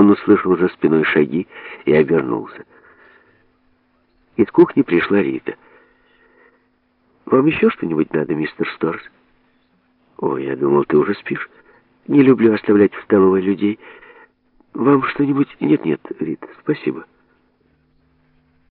Он услышал за спиной шаги и обернулся. Из кухни пришла Рита. «Вам еще что-нибудь надо, мистер Сторс?» «О, я думал, ты уже спишь. Не люблю оставлять в столовой людей. Вам что-нибудь...» «Нет-нет, Рита, спасибо».